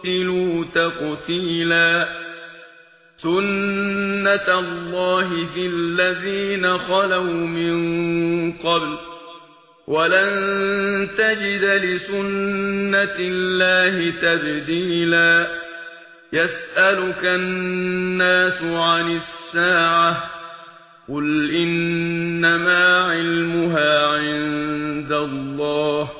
قُتِّلُوا تَقْتِيلًا سُنَّةَ اللَّهِ فِي الَّذِينَ خَلَوْا مِن قَبْلُ وَلَن تَجِدَ لِسُنَّةِ اللَّهِ تَبْدِيلًا يَسْأَلُكَ النَّاسُ عَنِ السَّاعَةِ قُلْ إِنَّمَا عِلْمُهَا عِندَ اللَّهِ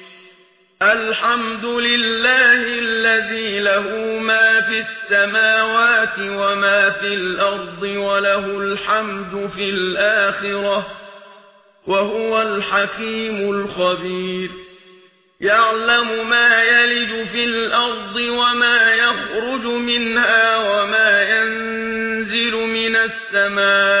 الحمد لله الذي له ما في السماوات وما في الأرض وله الحمد في الآخرة وهو الحكيم الخبير. يعلم ما يلج في الأرض وما يخرج منها وما ينزل من السماوات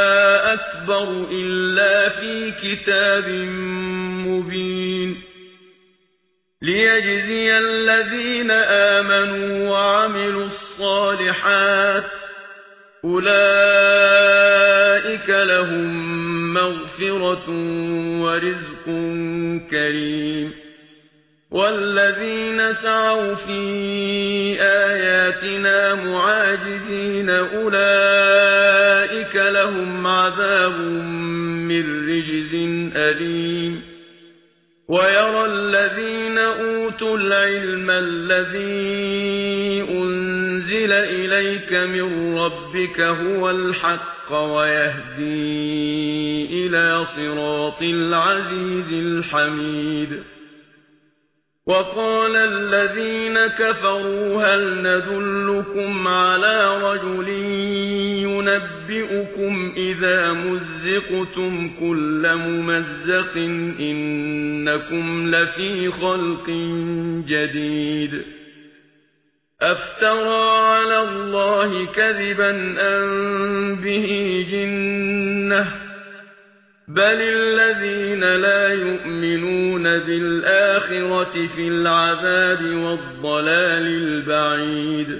أكبر إلا في كتاب مبين ليجزي الذين آمنوا وعملوا الصالحات أولئك لهم مغفرة ورزق كريم والذين سعوا في آياتنا معاجزين أولئك أولئك لهم عذاب من رجز أليم ويرى الذين أوتوا العلم الذي أنزل إليك من ربك هو الحق ويهدي إلى صراط العزيز الحميد وقال الذين كفروا هل ندلكم على رجلين أُنَبِّئُكُمْ إِذَا مُزِّقْتُمْ كُلَّ مُمَزَّقٍ إِنَّكُمْ لَفِي خَلْقٍ جَدِيدٍ. أَفْتَرَى عَلَى اللَّهِ كَذِبًا أَمْ بِهِ جِنَّةٌ؟ بَلِ الَّذِينَ لَا يُؤْمِنُونَ بِالْآخِرَةِ فِي الْعَذَابِ وَالضَّلَالِ الْبَعِيدِ.